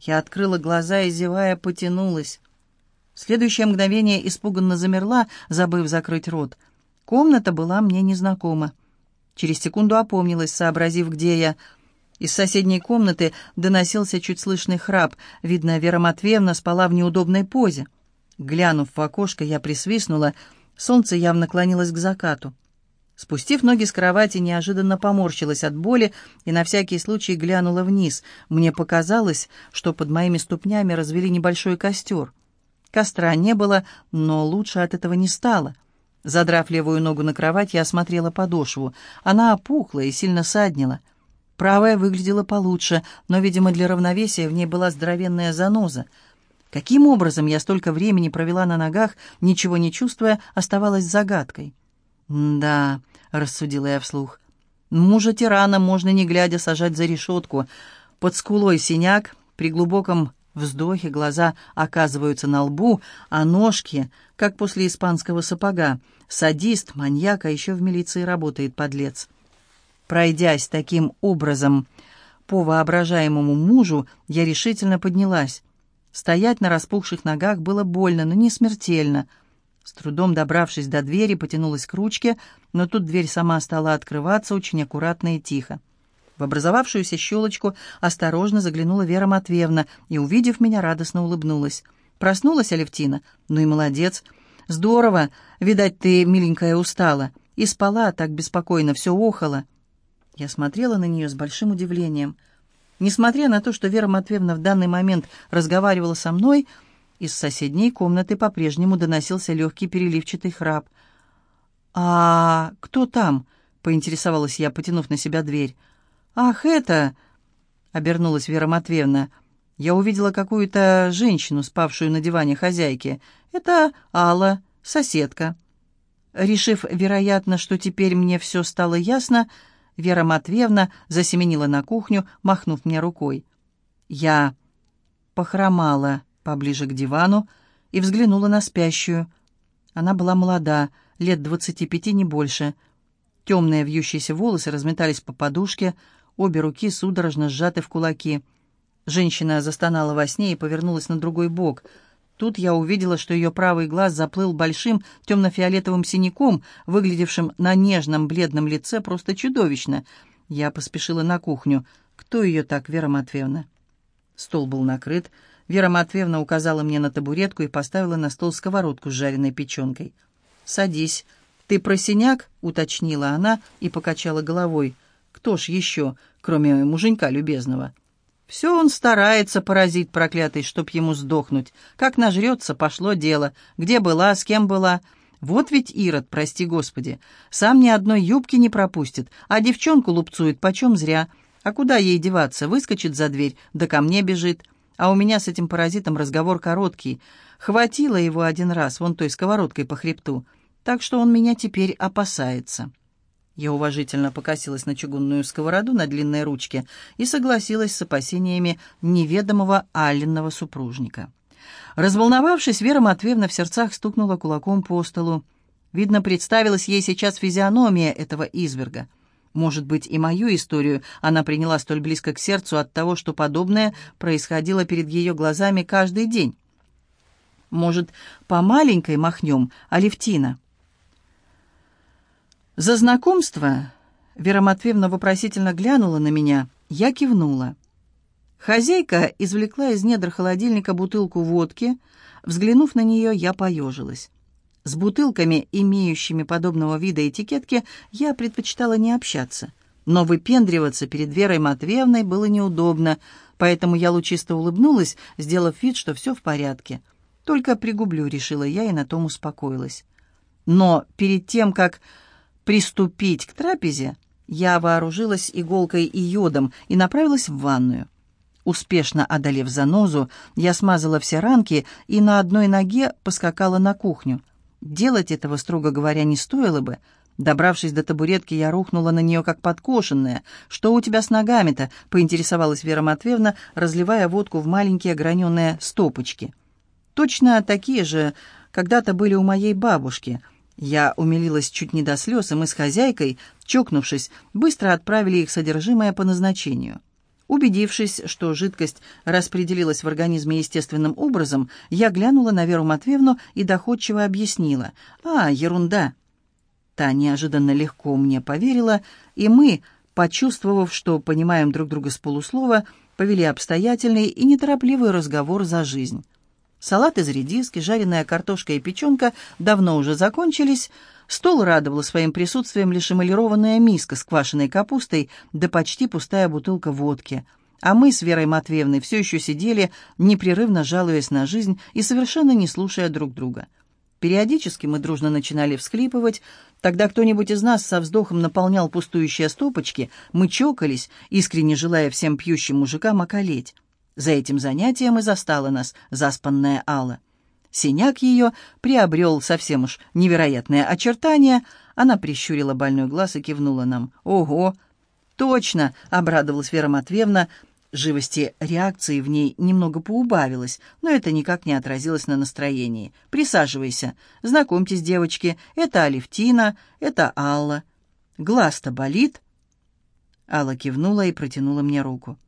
Я открыла глаза и, зевая, потянулась. В следующее мгновение испуганно замерла, забыв закрыть рот. Комната была мне незнакома. Через секунду опомнилась, сообразив, где я. Из соседней комнаты доносился чуть слышный храп. Видно, Вера Матвеевна спала в неудобной позе. Глянув в окошко, я присвистнула. Солнце явно клонилось к закату. Спустив ноги с кровати, неожиданно поморщилась от боли и на всякий случай глянула вниз. Мне показалось, что под моими ступнями развели небольшой костер. Костра не было, но лучше от этого не стало. Задрав левую ногу на кровать, я осмотрела подошву. Она опухла и сильно саднила. Правая выглядела получше, но, видимо, для равновесия в ней была здоровенная заноза. Каким образом я столько времени провела на ногах, ничего не чувствуя, оставалась загадкой. «Да», — рассудила я вслух, — «мужа тирана можно не глядя сажать за решетку. Под скулой синяк, при глубоком вздохе глаза оказываются на лбу, а ножки, как после испанского сапога. Садист, маньяк, а еще в милиции работает подлец». Пройдясь таким образом по воображаемому мужу, я решительно поднялась. Стоять на распухших ногах было больно, но не смертельно — с трудом добравшись до двери, потянулась к ручке, но тут дверь сама стала открываться очень аккуратно и тихо. В образовавшуюся щелочку осторожно заглянула Вера Матвеевна и, увидев меня, радостно улыбнулась. «Проснулась, Алевтина? Ну и молодец. Здорово. Видать, ты, миленькая, устала. И спала так беспокойно, все охала». Я смотрела на нее с большим удивлением. Несмотря на то, что Вера Матвеевна в данный момент разговаривала со мной, — из соседней комнаты по-прежнему доносился легкий переливчатый храп. «А кто там?» — поинтересовалась я, потянув на себя дверь. «Ах, это...» — обернулась Вера Матвеевна. «Я увидела какую-то женщину, спавшую на диване хозяйки. Это Алла, соседка». Решив, вероятно, что теперь мне все стало ясно, Вера Матвеевна засеменила на кухню, махнув мне рукой. Я похромала поближе к дивану и взглянула на спящую. Она была молода, лет двадцати пяти, не больше. Темные вьющиеся волосы разметались по подушке, обе руки судорожно сжаты в кулаки. Женщина застонала во сне и повернулась на другой бок. Тут я увидела, что ее правый глаз заплыл большим темно-фиолетовым синяком, выглядевшим на нежном бледном лице просто чудовищно. Я поспешила на кухню. Кто ее так, Вера Матвеевна? Стол был накрыт, Вера Матвеевна указала мне на табуретку и поставила на стол сковородку с жареной печенкой. «Садись. Ты про синяк?» — уточнила она и покачала головой. «Кто ж еще, кроме муженька любезного?» «Все он старается, паразит проклятый, чтоб ему сдохнуть. Как нажрется, пошло дело. Где была, с кем была?» Вот ведь Ирод, прости господи, сам ни одной юбки не пропустит, а девчонку лупцует почем зря. А куда ей деваться? Выскочит за дверь, да ко мне бежит. А у меня с этим паразитом разговор короткий. Хватило его один раз, вон той сковородкой по хребту. Так что он меня теперь опасается. Я уважительно покосилась на чугунную сковороду на длинной ручке и согласилась с опасениями неведомого Алленного супружника. Разволновавшись, Вера Матвеевна в сердцах стукнула кулаком по столу. Видно, представилась ей сейчас физиономия этого изверга — может быть, и мою историю она приняла столь близко к сердцу от того, что подобное происходило перед ее глазами каждый день. Может, по маленькой махнем, Алевтина? За знакомство Вера Матвеевна вопросительно глянула на меня. Я кивнула. Хозяйка извлекла из недр холодильника бутылку водки. Взглянув на нее, я поежилась. С бутылками, имеющими подобного вида этикетки, я предпочитала не общаться. Но выпендриваться перед Верой Матвеевной было неудобно, поэтому я лучисто улыбнулась, сделав вид, что все в порядке. Только пригублю, решила я, и на том успокоилась. Но перед тем, как приступить к трапезе, я вооружилась иголкой и йодом и направилась в ванную. Успешно одолев занозу, я смазала все ранки и на одной ноге поскакала на кухню. Делать этого, строго говоря, не стоило бы. Добравшись до табуретки, я рухнула на нее, как подкошенная. «Что у тебя с ногами-то?» — поинтересовалась Вера Матвеевна, разливая водку в маленькие граненые стопочки. «Точно такие же когда-то были у моей бабушки». Я умилилась чуть не до слез, и мы с хозяйкой, чокнувшись, быстро отправили их содержимое по назначению. Убедившись, что жидкость распределилась в организме естественным образом, я глянула на Веру Матвеевну и доходчиво объяснила. «А, ерунда!» Та неожиданно легко мне поверила, и мы, почувствовав, что понимаем друг друга с полуслова, повели обстоятельный и неторопливый разговор за жизнь. Салат из редиски, жареная картошка и печенка давно уже закончились. Стол радовал своим присутствием лишь эмалированная миска с квашеной капустой да почти пустая бутылка водки. А мы с Верой Матвеевной все еще сидели, непрерывно жалуясь на жизнь и совершенно не слушая друг друга. Периодически мы дружно начинали всхлипывать, тогда кто-нибудь из нас со вздохом наполнял пустующие стопочки, мы чокались, искренне желая всем пьющим мужикам околеть. За этим занятием и застала нас заспанная Алла. Синяк ее приобрел совсем уж невероятное очертание. Она прищурила больной глаз и кивнула нам. «Ого!» «Точно!» — обрадовалась Вера Матвеевна. Живости реакции в ней немного поубавилось, но это никак не отразилось на настроении. «Присаживайся. Знакомьтесь, девочки, это Алевтина, это Алла. Глаз-то болит?» Алла кивнула и протянула мне руку.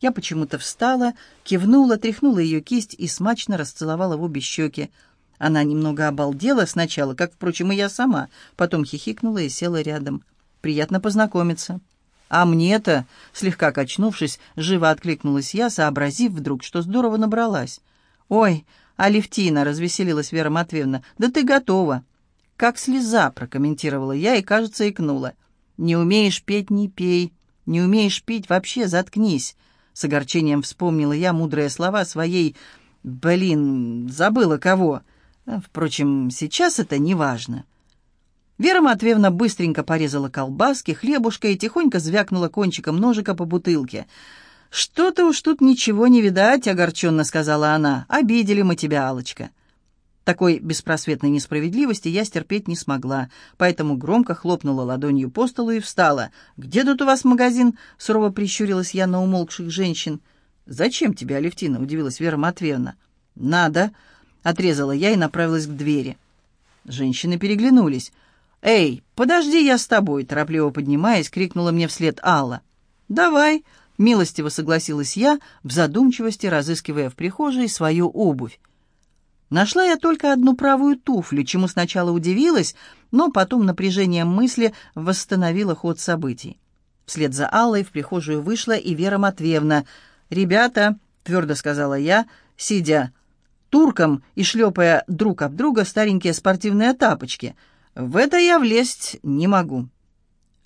Я почему-то встала, кивнула, тряхнула ее кисть и смачно расцеловала в обе щеки. Она немного обалдела сначала, как, впрочем, и я сама, потом хихикнула и села рядом. «Приятно познакомиться». «А мне-то», слегка качнувшись, живо откликнулась я, сообразив вдруг, что здорово набралась. «Ой, Алевтина», — развеселилась Вера Матвеевна, — «да ты готова». «Как слеза», — прокомментировала я и, кажется, икнула. «Не умеешь петь — не пей, не умеешь пить — вообще заткнись». С огорчением вспомнила я мудрые слова своей... Блин, забыла кого. Впрочем, сейчас это не важно. Вера Матвеевна быстренько порезала колбаски, хлебушка и тихонько звякнула кончиком ножика по бутылке. «Что-то уж тут ничего не видать», — огорченно сказала она. «Обидели мы тебя, алочка такой беспросветной несправедливости я стерпеть не смогла, поэтому громко хлопнула ладонью по столу и встала. «Где тут у вас магазин?» — сурово прищурилась я на умолкших женщин. «Зачем тебе, Алевтина?» — удивилась Вера Матвеевна. «Надо!» — отрезала я и направилась к двери. Женщины переглянулись. «Эй, подожди, я с тобой!» — торопливо поднимаясь, крикнула мне вслед Алла. «Давай!» — милостиво согласилась я, в задумчивости разыскивая в прихожей свою обувь. Нашла я только одну правую туфлю, чему сначала удивилась, но потом напряжением мысли восстановила ход событий. Вслед за Аллой в прихожую вышла и Вера Матвеевна. «Ребята», — твердо сказала я, сидя турком и шлепая друг об друга старенькие спортивные тапочки, «в это я влезть не могу».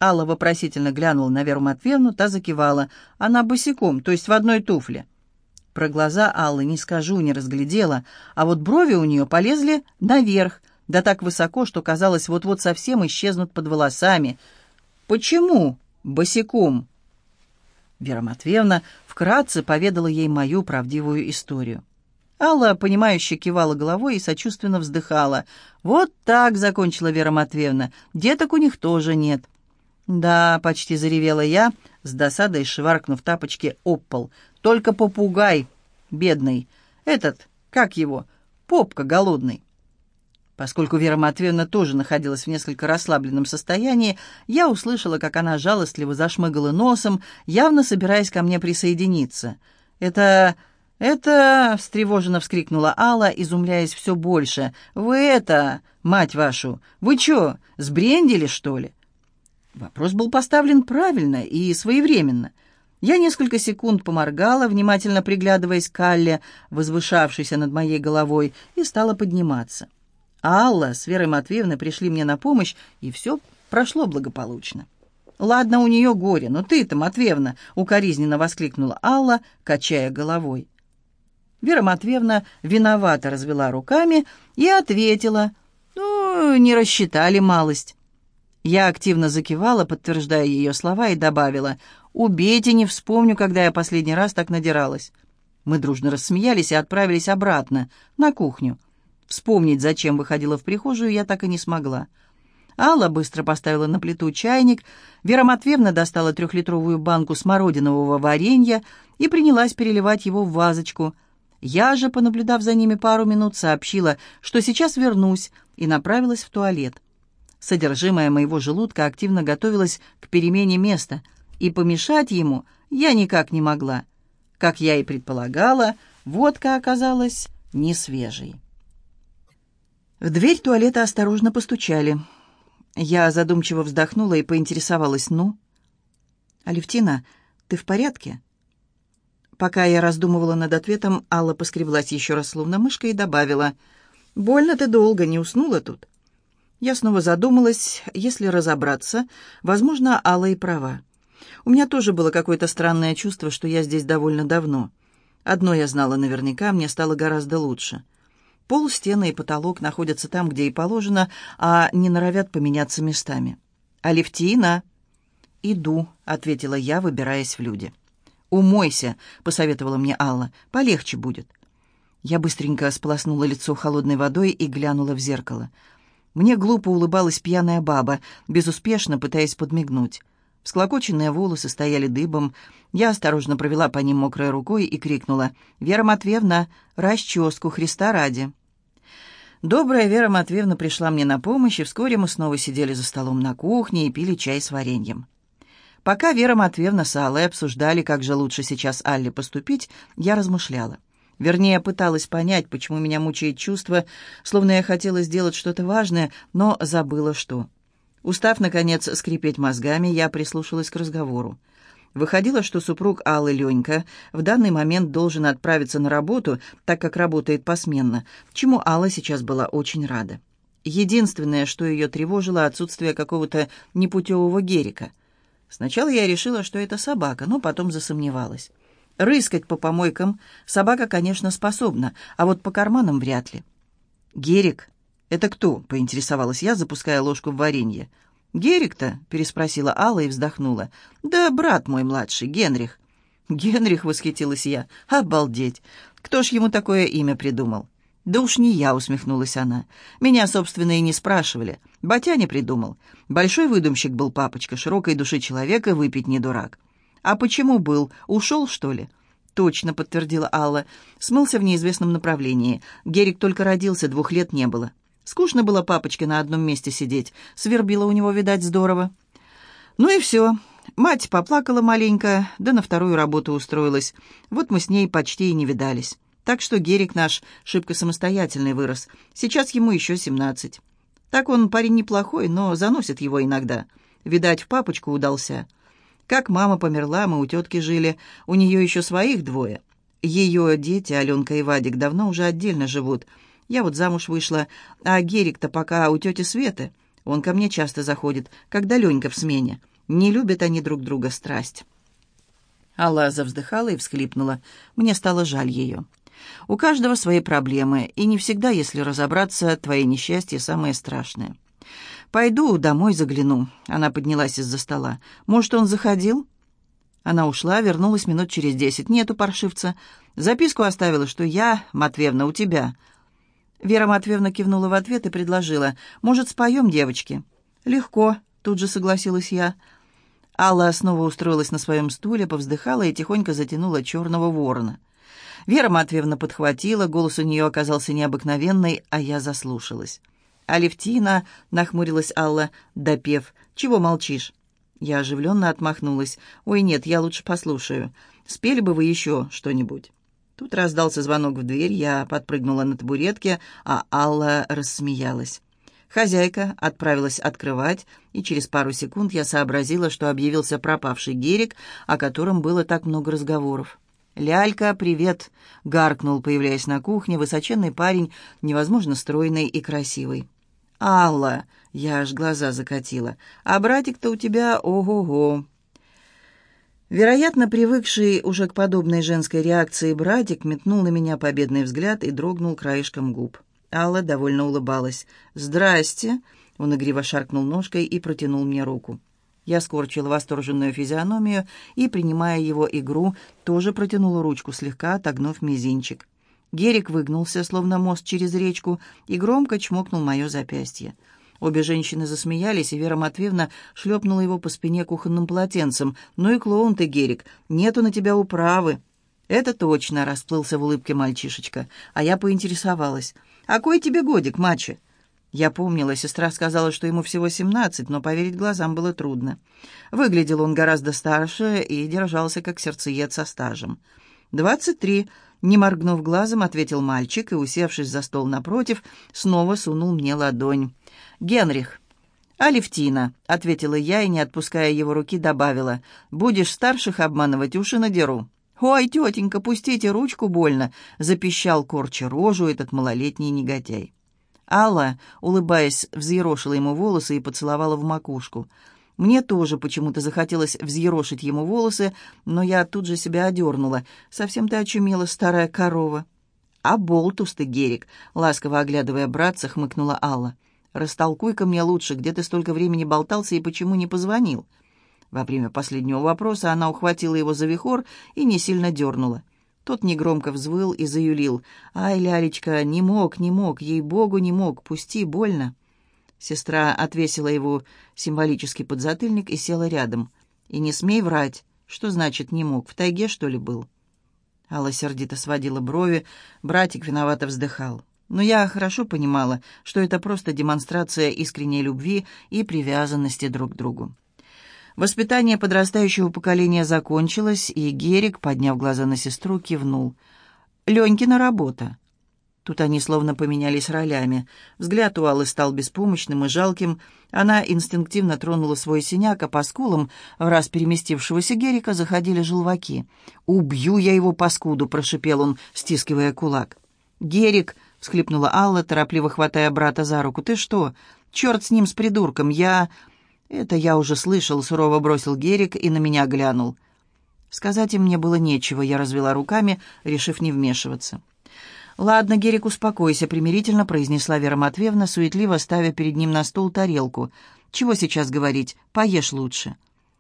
Алла вопросительно глянула на Веру Матвеевну, та закивала. Она босиком, то есть в одной туфле. Про глаза Аллы не скажу, не разглядела, а вот брови у нее полезли наверх, да так высоко, что казалось, вот-вот совсем исчезнут под волосами. «Почему? Босиком?» Вера Матвеевна вкратце поведала ей мою правдивую историю. Алла, понимающе кивала головой и сочувственно вздыхала. «Вот так», — закончила Вера Матвеевна, — «деток у них тоже нет». «Да», — почти заревела я, с досадой шваркнув тапочки об пол. «Только попугай, бедный. Этот, как его, попка голодный». Поскольку Вера Матвеевна тоже находилась в несколько расслабленном состоянии, я услышала, как она жалостливо зашмыгала носом, явно собираясь ко мне присоединиться. «Это... это...» — встревоженно вскрикнула Алла, изумляясь все больше. «Вы это... мать вашу! Вы чё, сбрендили, что ли?» Вопрос был поставлен правильно и своевременно. Я несколько секунд поморгала, внимательно приглядываясь к Алле, возвышавшейся над моей головой, и стала подниматься. Алла с Верой Матвеевной пришли мне на помощь, и все прошло благополучно. «Ладно, у нее горе, но ты-то, Матвеевна!» — укоризненно воскликнула Алла, качая головой. Вера Матвеевна виновато развела руками и ответила, «Ну, не рассчитали малость». Я активно закивала, подтверждая ее слова, и добавила, «Убейте, не вспомню, когда я последний раз так надиралась». Мы дружно рассмеялись и отправились обратно, на кухню. Вспомнить, зачем выходила в прихожую, я так и не смогла. Алла быстро поставила на плиту чайник, Вера Матвеевна достала трехлитровую банку смородинового варенья и принялась переливать его в вазочку. Я же, понаблюдав за ними пару минут, сообщила, что сейчас вернусь, и направилась в туалет. Содержимое моего желудка активно готовилось к перемене места, и помешать ему Я никак не могла. Как я и предполагала, водка оказалась не свежей. В дверь туалета осторожно постучали. Я задумчиво вздохнула и поинтересовалась, «Ну?» «Алевтина, ты в порядке?» Пока я раздумывала над ответом, Алла поскреблась еще раз, словно мышка, и добавила, «Больно ты долго, не уснула тут?» Я снова задумалась, если разобраться, возможно, Алла и права. У меня тоже было какое-то странное чувство, что я здесь довольно давно. Одно я знала наверняка, мне стало гораздо лучше. Пол, стены и потолок находятся там, где и положено, а не норовят поменяться местами. «Алевтина!» «Иду», — ответила я, выбираясь в люди. «Умойся», — посоветовала мне Алла, — «полегче будет». Я быстренько сполоснула лицо холодной водой и глянула в зеркало. Мне глупо улыбалась пьяная баба, безуспешно пытаясь подмигнуть. Всклокоченные волосы стояли дыбом. Я осторожно провела по ним мокрой рукой и крикнула «Вера Матвеевна, расческу Христа ради!» Добрая Вера Матвеевна пришла мне на помощь, и вскоре мы снова сидели за столом на кухне и пили чай с вареньем. Пока Вера Матвеевна с Аллой обсуждали, как же лучше сейчас Алле поступить, я размышляла. Вернее, пыталась понять, почему меня мучает чувство, словно я хотела сделать что-то важное, но забыла что. Устав, наконец, скрипеть мозгами, я прислушалась к разговору. Выходило, что супруг Аллы Ленька в данный момент должен отправиться на работу, так как работает посменно, чему Алла сейчас была очень рада. Единственное, что ее тревожило, отсутствие какого-то непутевого Герика. Сначала я решила, что это собака, но потом засомневалась. Рыскать по помойкам собака, конечно, способна, а вот по карманам вряд ли. Герик «Это кто?» — поинтересовалась я, запуская ложку в варенье. «Герик-то?» — переспросила Алла и вздохнула. «Да брат мой младший, Генрих». «Генрих», — восхитилась я. «Обалдеть! Кто ж ему такое имя придумал?» «Да уж не я», — усмехнулась она. «Меня, собственно, и не спрашивали. Батя не придумал. Большой выдумщик был папочка, широкой души человека, выпить не дурак». «А почему был? Ушел, что ли?» «Точно», — подтвердила Алла. «Смылся в неизвестном направлении. Герик только родился, двух лет не было». Скучно было папочке на одном месте сидеть. Свербило у него, видать, здорово. Ну и все. Мать поплакала маленько, да на вторую работу устроилась. Вот мы с ней почти и не видались. Так что Герик наш шибко самостоятельный вырос. Сейчас ему еще семнадцать. Так он парень неплохой, но заносит его иногда. Видать, в папочку удался. Как мама померла, мы у тетки жили. У нее еще своих двое. Ее дети, Аленка и Вадик, давно уже отдельно живут — я вот замуж вышла, а Герик-то пока у тети Светы. Он ко мне часто заходит, когда Ленька в смене. Не любят они друг друга страсть». Алла завздыхала и всхлипнула. Мне стало жаль ее. У каждого свои проблемы, и не всегда, если разобраться, твои несчастья самые страшные. «Пойду домой загляну». Она поднялась из-за стола. «Может, он заходил?» Она ушла, вернулась минут через десять. «Нету паршивца. Записку оставила, что я, Матвеевна, у тебя. Вера Матвеевна кивнула в ответ и предложила. «Может, споем, девочки?» «Легко», — тут же согласилась я. Алла снова устроилась на своем стуле, повздыхала и тихонько затянула черного ворона. Вера Матвеевна подхватила, голос у нее оказался необыкновенный, а я заслушалась. «Алевтина», — нахмурилась Алла, допев, — «чего молчишь?» Я оживленно отмахнулась. «Ой, нет, я лучше послушаю. Спели бы вы еще что-нибудь». Тут раздался звонок в дверь, я подпрыгнула на табуретке, а Алла рассмеялась. Хозяйка отправилась открывать, и через пару секунд я сообразила, что объявился пропавший Герик, о котором было так много разговоров. «Лялька, привет!» — гаркнул, появляясь на кухне, высоченный парень, невозможно стройный и красивый. «Алла!» — я аж глаза закатила. «А братик-то у тебя ого-го!» Вероятно, привыкший уже к подобной женской реакции братик метнул на меня победный взгляд и дрогнул краешком губ. Алла довольно улыбалась. «Здрасте!» Он игриво шаркнул ножкой и протянул мне руку. Я скорчила восторженную физиономию и, принимая его игру, тоже протянула ручку, слегка отогнув мизинчик. Герик выгнулся, словно мост через речку, и громко чмокнул мое запястье. Обе женщины засмеялись, и Вера Матвеевна шлепнула его по спине кухонным полотенцем. «Ну и клоун ты, Герик, нету на тебя управы». «Это точно», — расплылся в улыбке мальчишечка. А я поинтересовалась. «А кой тебе годик, мачо?» Я помнила, сестра сказала, что ему всего семнадцать, но поверить глазам было трудно. Выглядел он гораздо старше и держался как сердцеед со стажем. «Двадцать три», — не моргнув глазом, ответил мальчик и, усевшись за стол напротив, снова сунул мне ладонь. «Генрих». «Алевтина», — ответила я и, не отпуская его руки, добавила, «будешь старших обманывать, уши надеру». «Ой, тетенька, пустите ручку, больно!» — запищал корча рожу этот малолетний негодяй. Алла, улыбаясь, взъерошила ему волосы и поцеловала в макушку. Мне тоже почему-то захотелось взъерошить ему волосы, но я тут же себя одернула. Совсем ты очумела, старая корова. «А болтус ты, Герик!» — ласково оглядывая братца, хмыкнула Алла. «Растолкуй-ка мне лучше, где ты столько времени болтался и почему не позвонил?» Во время последнего вопроса она ухватила его за вихор и не сильно дернула. Тот негромко взвыл и заюлил. «Ай, лялечка, не мог, не мог, ей-богу, не мог, пусти, больно». Сестра отвесила его символический подзатыльник и села рядом. «И не смей врать. Что значит «не мог»? В тайге, что ли, был?» Алла сердито сводила брови, братик виновато вздыхал. Но я хорошо понимала, что это просто демонстрация искренней любви и привязанности друг к другу. Воспитание подрастающего поколения закончилось, и Герик, подняв глаза на сестру, кивнул. «Ленькина работа». Тут они словно поменялись ролями. Взгляд у Аллы стал беспомощным и жалким. Она инстинктивно тронула свой синяк, а по скулам, в раз переместившегося Герика, заходили желваки. «Убью я его паскуду!» — прошипел он, стискивая кулак. «Герик!» — всхлипнула Алла, торопливо хватая брата за руку. «Ты что? Черт с ним, с придурком! Я...» «Это я уже слышал», — сурово бросил Герик и на меня глянул. Сказать им мне было нечего, я развела руками, решив не вмешиваться. «Ладно, Герик, успокойся», — примирительно произнесла Вера Матвеевна, суетливо ставя перед ним на стол тарелку. «Чего сейчас говорить? Поешь лучше».